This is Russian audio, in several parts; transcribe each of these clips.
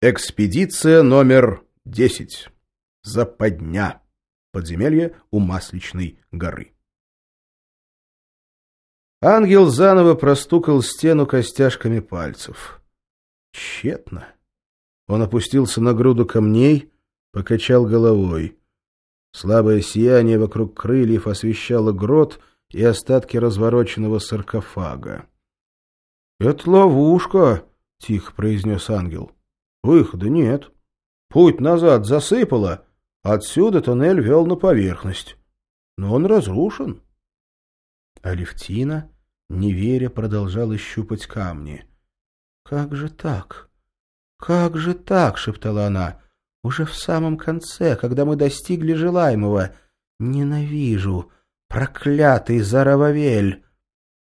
Экспедиция номер 10. Западня. Подземелье у Масличной горы. Ангел заново простукал стену костяшками пальцев. Тщетно. Он опустился на груду камней, покачал головой. Слабое сияние вокруг крыльев освещало грот и остатки развороченного саркофага. — Это ловушка, — тихо произнес ангел. — Выхода нет. Путь назад засыпало, отсюда тоннель вел на поверхность. Но он разрушен. Алевтина, не веря, продолжала щупать камни. «Как же так? Как же так?» — шептала она. «Уже в самом конце, когда мы достигли желаемого. Ненавижу! Проклятый Зарававель!»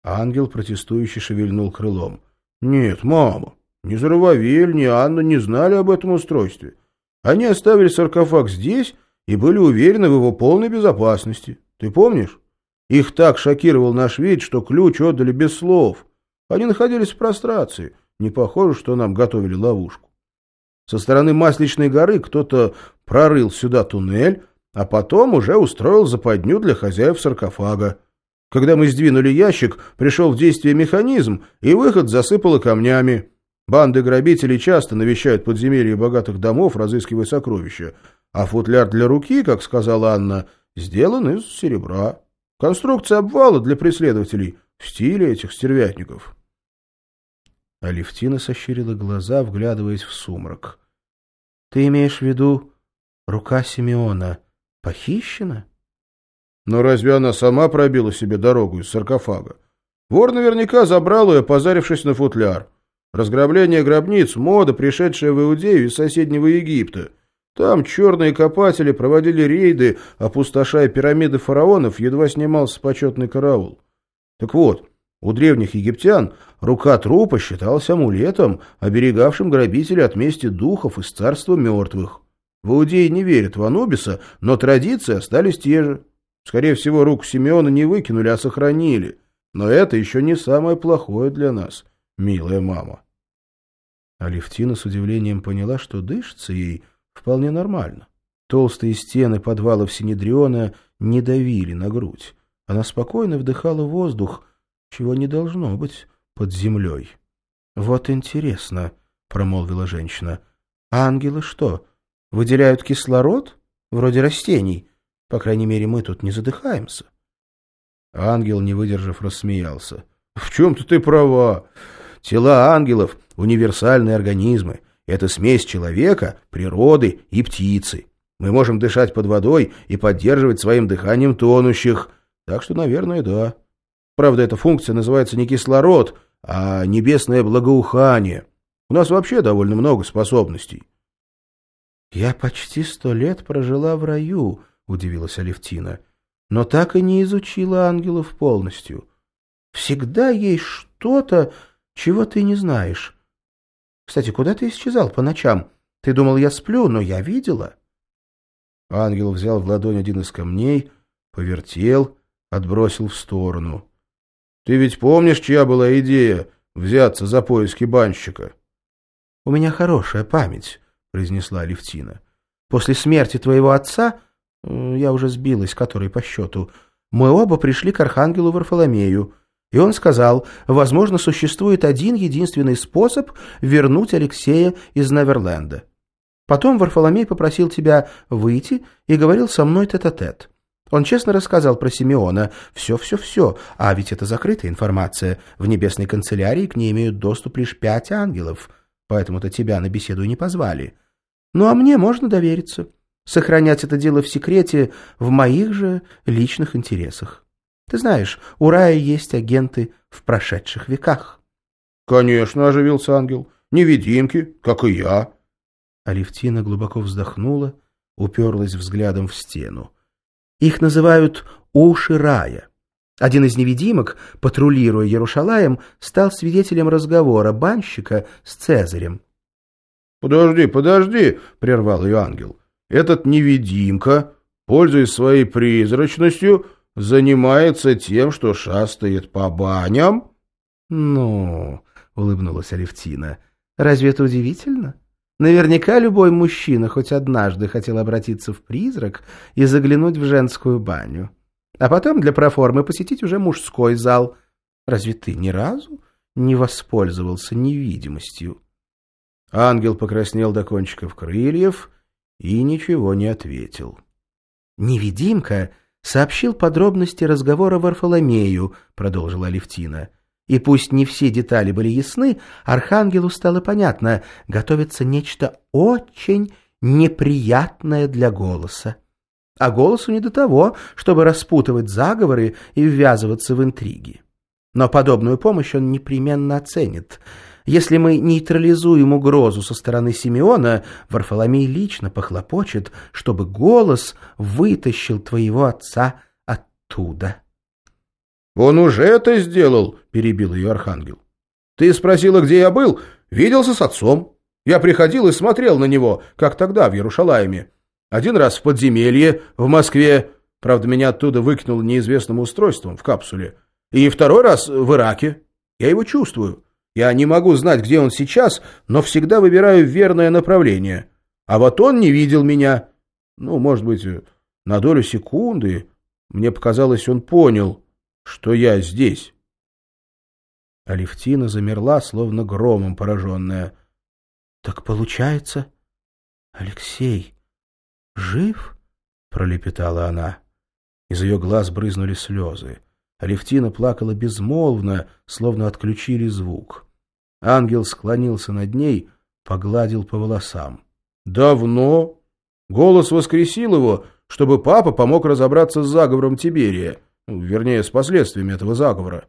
Ангел протестующе шевельнул крылом. «Нет, мама, ни Зарававель, ни Анна не знали об этом устройстве. Они оставили саркофаг здесь и были уверены в его полной безопасности. Ты помнишь? Их так шокировал наш вид, что ключ отдали без слов. Они находились в прострации. Не похоже, что нам готовили ловушку. Со стороны Масличной горы кто-то прорыл сюда туннель, а потом уже устроил западню для хозяев саркофага. Когда мы сдвинули ящик, пришел в действие механизм, и выход засыпало камнями. Банды грабителей часто навещают подземелья богатых домов, разыскивая сокровища, а футляр для руки, как сказала Анна, сделан из серебра. Конструкция обвала для преследователей в стиле этих стервятников. Алевтина сощурила глаза, вглядываясь в сумрак. — Ты имеешь в виду рука Симеона похищена? — Но разве она сама пробила себе дорогу из саркофага? Вор наверняка забрал ее, позарившись на футляр. Разграбление гробниц – мода, пришедшая в Иудею из соседнего Египта. Там черные копатели проводили рейды, опустошая пирамиды фараонов, едва снимался почетный караул. Так вот, у древних египтян рука трупа считалась амулетом, оберегавшим грабителей от мести духов из царства мертвых. В Иудее не верят в Анубиса, но традиции остались те же. Скорее всего, руку Симеона не выкинули, а сохранили. Но это еще не самое плохое для нас, милая мама. Алевтина с удивлением поняла, что дышится ей вполне нормально. Толстые стены подвалов Синедриона не давили на грудь. Она спокойно вдыхала воздух, чего не должно быть под землей. — Вот интересно, — промолвила женщина. — ангелы что, выделяют кислород? Вроде растений. По крайней мере, мы тут не задыхаемся. Ангел, не выдержав, рассмеялся. — В чем-то ты права. Тела ангелов — универсальные организмы. Это смесь человека, природы и птицы. Мы можем дышать под водой и поддерживать своим дыханием тонущих. Так что, наверное, да. Правда, эта функция называется не кислород, а небесное благоухание. У нас вообще довольно много способностей. — Я почти сто лет прожила в раю, — удивилась Алевтина, — но так и не изучила ангелов полностью. Всегда есть что-то, чего ты не знаешь? Кстати, куда ты исчезал по ночам? Ты думал, я сплю, но я видела. Ангел взял в ладонь один из камней, повертел, отбросил в сторону. Ты ведь помнишь, чья была идея взяться за поиски банщика? — У меня хорошая память, — произнесла Левтина. — После смерти твоего отца, я уже сбилась, который по счету, мы оба пришли к архангелу Варфоломею — и он сказал, возможно, существует один единственный способ вернуть Алексея из Неверленда. Потом Варфоломей попросил тебя выйти и говорил со мной тет-а-тет. -тет. Он честно рассказал про Симеона. Все-все-все. А ведь это закрытая информация. В небесной канцелярии к ней имеют доступ лишь пять ангелов. Поэтому-то тебя на беседу не позвали. Ну а мне можно довериться. Сохранять это дело в секрете в моих же личных интересах. Ты знаешь, у рая есть агенты в прошедших веках. — Конечно, — оживился ангел. — Невидимки, как и я. Алевтина глубоко вздохнула, уперлась взглядом в стену. Их называют «уши рая». Один из невидимок, патрулируя Ярушалаем, стал свидетелем разговора банщика с Цезарем. — Подожди, подожди, — прервал ее ангел. — Этот невидимка, пользуясь своей призрачностью, занимается тем, что шастает по баням? — Ну, — улыбнулась Алевтина, — разве это удивительно? Наверняка любой мужчина хоть однажды хотел обратиться в призрак и заглянуть в женскую баню. А потом для проформы посетить уже мужской зал. Разве ты ни разу не воспользовался невидимостью? Ангел покраснел до кончиков крыльев и ничего не ответил. «Невидимка сообщил подробности разговора Варфоломею», — продолжила Алевтина. И пусть не все детали были ясны, Архангелу стало понятно, готовится нечто очень неприятное для голоса. А голосу не до того, чтобы распутывать заговоры и ввязываться в интриги. Но подобную помощь он непременно оценит. Если мы нейтрализуем угрозу со стороны Симеона, Варфоломей лично похлопочет, чтобы голос вытащил твоего отца оттуда. «Он уже это сделал», — перебил ее архангел. «Ты спросила, где я был? Виделся с отцом. Я приходил и смотрел на него, как тогда в Ярушалаеме. Один раз в подземелье в Москве, правда, меня оттуда выкинуло неизвестным устройством в капсуле. И второй раз в Ираке. Я его чувствую. Я не могу знать, где он сейчас, но всегда выбираю верное направление. А вот он не видел меня. Ну, может быть, на долю секунды. Мне показалось, он понял» что я здесь. Алевтина замерла, словно громом пораженная. — Так получается, Алексей жив? — пролепетала она. Из ее глаз брызнули слезы. Алевтина плакала безмолвно, словно отключили звук. Ангел склонился над ней, погладил по волосам. — Давно. Голос воскресил его, чтобы папа помог разобраться с заговором Тиберия. Ну, вернее, с последствиями этого заговора.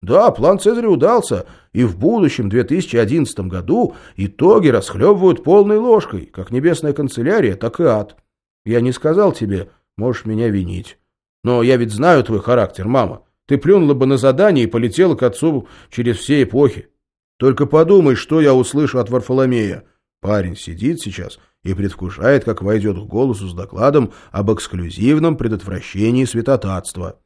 Да, план Цезаря удался, и в будущем 2011 году итоги расхлебывают полной ложкой, как небесная канцелярия, так и ад. Я не сказал тебе, можешь меня винить. Но я ведь знаю твой характер, мама. Ты плюнула бы на задание и полетела к отцу через все эпохи. Только подумай, что я услышу от Варфоломея. Парень сидит сейчас и предвкушает, как войдет к голосу с докладом об эксклюзивном предотвращении святотатства.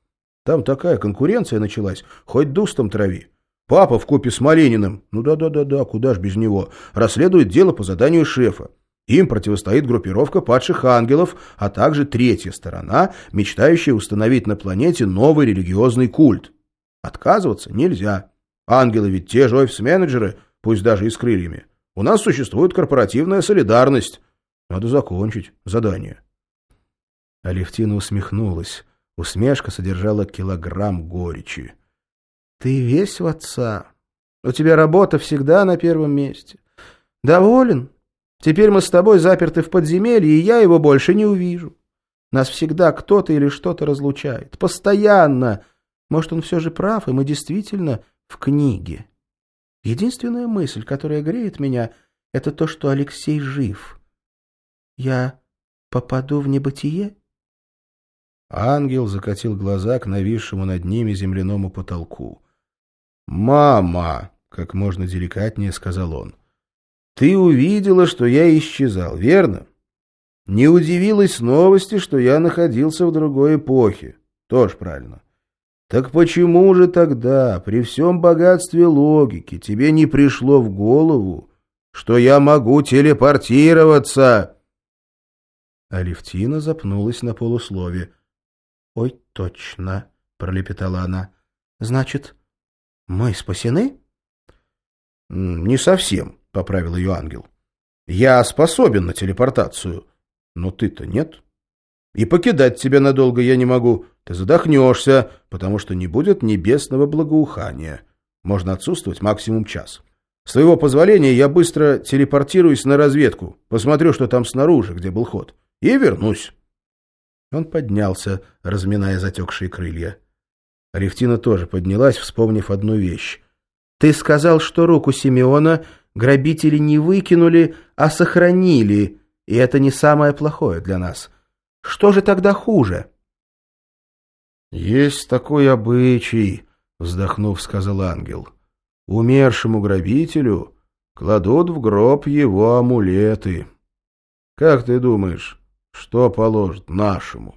Там такая конкуренция началась, хоть дустом трави. Папа в купе с Малениным, ну да-да-да-да, куда ж без него, расследует дело по заданию шефа. Им противостоит группировка падших ангелов, а также третья сторона, мечтающая установить на планете новый религиозный культ. Отказываться нельзя. Ангелы ведь те же офис-менеджеры, пусть даже и с крыльями. У нас существует корпоративная солидарность. Надо закончить задание. Алевтина усмехнулась. Усмешка содержала килограмм горечи. «Ты весь в отца. У тебя работа всегда на первом месте. Доволен? Теперь мы с тобой заперты в подземелье, и я его больше не увижу. Нас всегда кто-то или что-то разлучает. Постоянно. Может, он все же прав, и мы действительно в книге. Единственная мысль, которая греет меня, это то, что Алексей жив. Я попаду в небытие?» Ангел закатил глаза к нависшему над ними земляному потолку. «Мама!» — как можно деликатнее сказал он. «Ты увидела, что я исчезал, верно? Не удивилась новости, что я находился в другой эпохе. Тоже правильно. Так почему же тогда, при всем богатстве логики, тебе не пришло в голову, что я могу телепортироваться?» Алевтина запнулась на полуслове. «Ой, точно», — пролепетала она. «Значит, мы спасены?» «Не совсем», — поправил ее ангел. «Я способен на телепортацию, но ты-то нет. И покидать тебя надолго я не могу. Ты задохнешься, потому что не будет небесного благоухания. Можно отсутствовать максимум час. С твоего позволения я быстро телепортируюсь на разведку, посмотрю, что там снаружи, где был ход, и вернусь». Он поднялся, разминая затекшие крылья. Алевтина тоже поднялась, вспомнив одну вещь. «Ты сказал, что руку Симеона грабители не выкинули, а сохранили, и это не самое плохое для нас. Что же тогда хуже?» «Есть такой обычай», — вздохнув, сказал ангел. «Умершему грабителю кладут в гроб его амулеты. Как ты думаешь, что положат нашему?